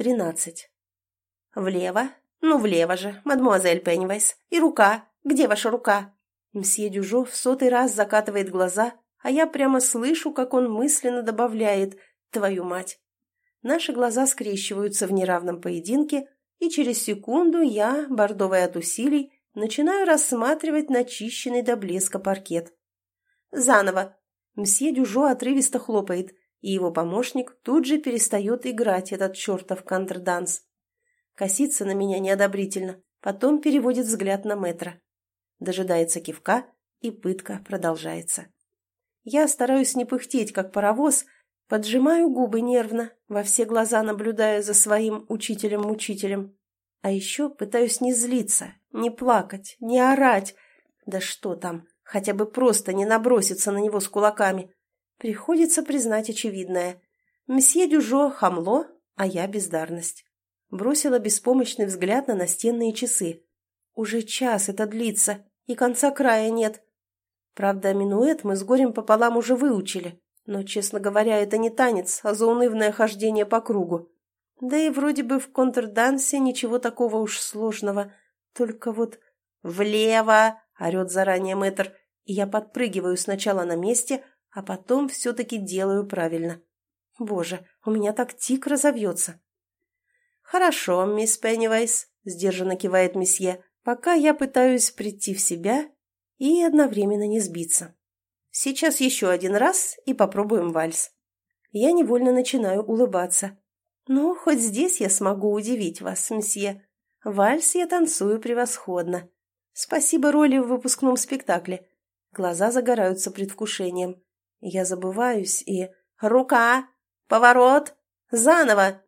Тринадцать. Влево? Ну, влево же, мадмуазель Пеннивайс. И рука. Где ваша рука? Мсье Дюжо в сотый раз закатывает глаза, а я прямо слышу, как он мысленно добавляет «твою мать». Наши глаза скрещиваются в неравном поединке, и через секунду я, бордовая от усилий, начинаю рассматривать начищенный до блеска паркет. «Заново!» Мсье Дюжо отрывисто хлопает, и его помощник тут же перестает играть этот чертов контрданс. Косится на меня неодобрительно, потом переводит взгляд на метра. Дожидается кивка, и пытка продолжается. Я стараюсь не пыхтеть, как паровоз, поджимаю губы нервно, во все глаза наблюдая за своим учителем-мучителем. А еще пытаюсь не злиться, не плакать, не орать. Да что там, хотя бы просто не наброситься на него с кулаками. Приходится признать очевидное. Мсье Дюжо — хамло, а я — бездарность. Бросила беспомощный взгляд на настенные часы. Уже час это длится, и конца края нет. Правда, минуэт мы с горем пополам уже выучили, но, честно говоря, это не танец, а заунывное хождение по кругу. Да и вроде бы в контрдансе ничего такого уж сложного. Только вот «Влево!» — орет заранее мэтр, и я подпрыгиваю сначала на месте, а потом все-таки делаю правильно. Боже, у меня так тик разовьется. «Хорошо, мисс Пеннивайс», — сдержанно кивает месье, пока я пытаюсь прийти в себя и одновременно не сбиться. «Сейчас еще один раз и попробуем вальс». Я невольно начинаю улыбаться. «Ну, хоть здесь я смогу удивить вас, месье. Вальс я танцую превосходно. Спасибо роли в выпускном спектакле. Глаза загораются предвкушением. Я забываюсь и... «Рука! Поворот! Заново!»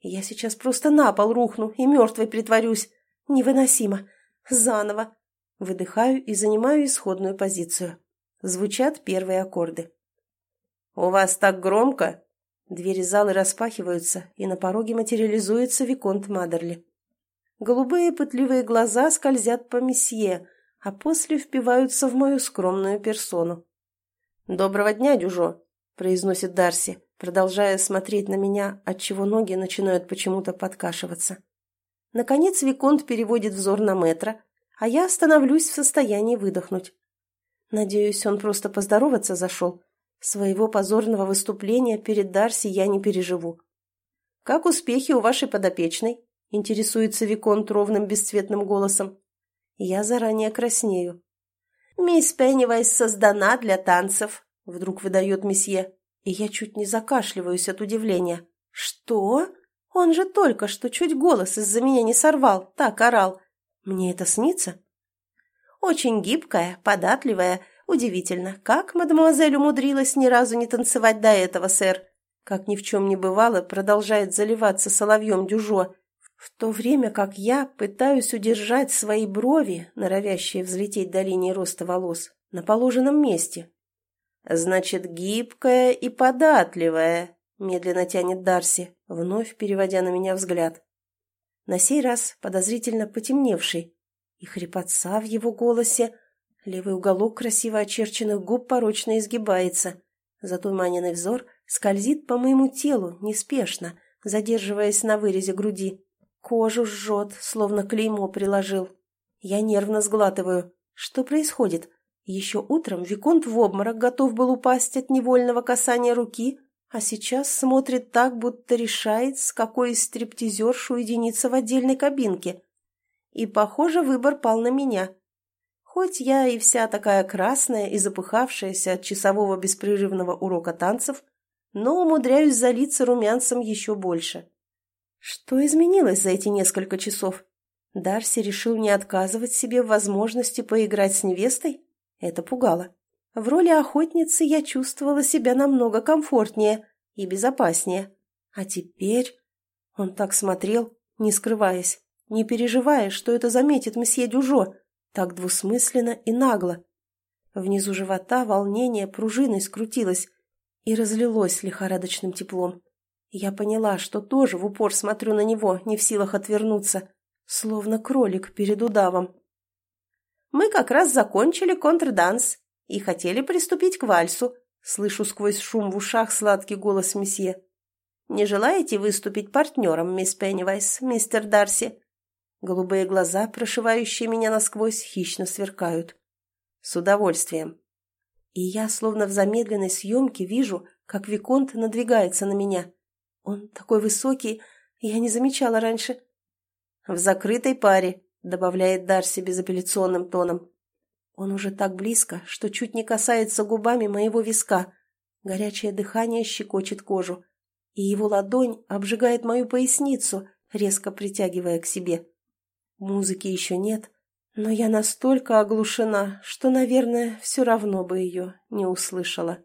Я сейчас просто на пол рухну и мертвой притворюсь. Невыносимо. Заново. Выдыхаю и занимаю исходную позицию. Звучат первые аккорды. «У вас так громко?» Двери залы распахиваются, и на пороге материализуется Виконт Мадерли. Голубые пытливые глаза скользят по месье, а после впиваются в мою скромную персону. «Доброго дня, Дюжо», — произносит Дарси, продолжая смотреть на меня, отчего ноги начинают почему-то подкашиваться. Наконец Виконт переводит взор на метра, а я становлюсь в состоянии выдохнуть. Надеюсь, он просто поздороваться зашел. Своего позорного выступления перед Дарси я не переживу. «Как успехи у вашей подопечной?» — интересуется Виконт ровным бесцветным голосом. Я заранее краснею. «Мисс Пеннивайс создана для танцев», — вдруг выдает месье, и я чуть не закашливаюсь от удивления. «Что? Он же только что чуть голос из-за меня не сорвал, так орал. Мне это снится?» «Очень гибкая, податливая. Удивительно, как мадемуазель умудрилась ни разу не танцевать до этого, сэр?» Как ни в чем не бывало, продолжает заливаться соловьем дюжо, в то время как я пытаюсь удержать свои брови, норовящие взлететь до линии роста волос, на положенном месте. «Значит, гибкая и податливая», — медленно тянет Дарси, вновь переводя на меня взгляд. На сей раз подозрительно потемневший, и хрипотца в его голосе, левый уголок красиво очерченных губ порочно изгибается, затуманенный взор скользит по моему телу неспешно, задерживаясь на вырезе груди. Кожу жжет, словно клеймо приложил. Я нервно сглатываю. Что происходит? Еще утром Виконт в обморок готов был упасть от невольного касания руки, а сейчас смотрит так, будто решает, с какой из стриптизерш уединиться в отдельной кабинке. И, похоже, выбор пал на меня. Хоть я и вся такая красная и запыхавшаяся от часового беспрерывного урока танцев, но умудряюсь залиться румянцем еще больше. Что изменилось за эти несколько часов? Дарси решил не отказывать себе в возможности поиграть с невестой? Это пугало. В роли охотницы я чувствовала себя намного комфортнее и безопаснее. А теперь... Он так смотрел, не скрываясь, не переживая, что это заметит месье Дюжо, так двусмысленно и нагло. Внизу живота волнение пружиной скрутилось и разлилось лихорадочным теплом. Я поняла, что тоже в упор смотрю на него, не в силах отвернуться, словно кролик перед удавом. «Мы как раз закончили контрданс и хотели приступить к вальсу», слышу сквозь шум в ушах сладкий голос месье. Не желаете выступить партнером, мисс Пеннивайс, мистер Дарси?» Голубые глаза, прошивающие меня насквозь, хищно сверкают. «С удовольствием». И я, словно в замедленной съемке, вижу, как Виконт надвигается на меня. Он такой высокий, я не замечала раньше. «В закрытой паре», — добавляет Дарси безапелляционным тоном. Он уже так близко, что чуть не касается губами моего виска. Горячее дыхание щекочет кожу. И его ладонь обжигает мою поясницу, резко притягивая к себе. Музыки еще нет, но я настолько оглушена, что, наверное, все равно бы ее не услышала.